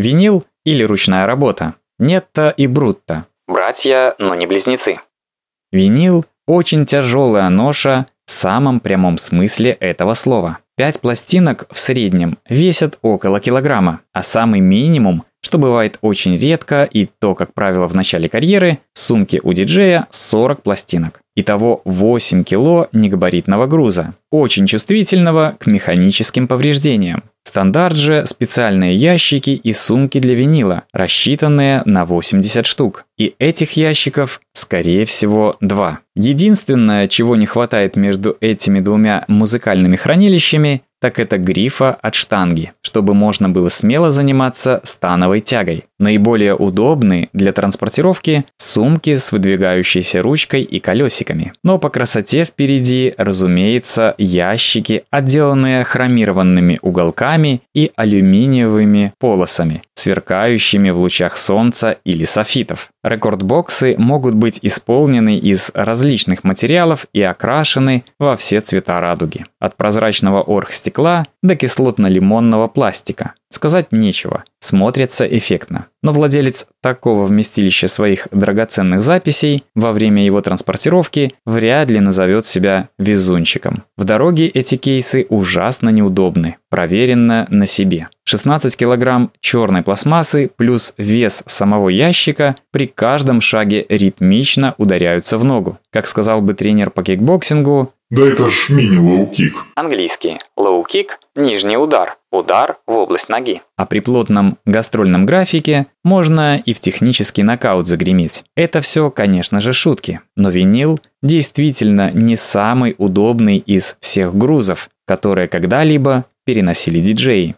Винил или ручная работа. Нетто и Брутто. Братья, но не близнецы. Винил – очень тяжелая ноша в самом прямом смысле этого слова. Пять пластинок в среднем весят около килограмма, а самый минимум что бывает очень редко и то, как правило, в начале карьеры, в сумке у диджея 40 пластинок. Итого 8 кило негабаритного груза, очень чувствительного к механическим повреждениям. Стандарт же – специальные ящики и сумки для винила, рассчитанные на 80 штук. И этих ящиков, скорее всего, два. Единственное, чего не хватает между этими двумя музыкальными хранилищами, так это грифа от штанги, чтобы можно было смело заниматься становой тягой. Наиболее удобны для транспортировки сумки с выдвигающейся ручкой и колесиками. Но по красоте впереди, разумеется, ящики, отделанные хромированными уголками и алюминиевыми полосами, сверкающими в лучах солнца или софитов. Рекордбоксы могут быть исполнены из различных материалов и окрашены во все цвета радуги. От прозрачного оргстекла до кислотно-лимонного пластика. Сказать нечего, смотрится эффектно. Но владелец такого вместилища своих драгоценных записей во время его транспортировки вряд ли назовет себя везунчиком. В дороге эти кейсы ужасно неудобны, проверено на себе. 16 килограмм черной пластмассы плюс вес самого ящика при каждом шаге ритмично ударяются в ногу. Как сказал бы тренер по кикбоксингу, да это ж мини-лоу-кик. Английский. Лоу-кик – нижний удар. Удар в область ноги. А при плотном гастрольном графике можно и в технический нокаут загреметь. Это все, конечно же, шутки. Но винил действительно не самый удобный из всех грузов, которые когда-либо переносили диджеи.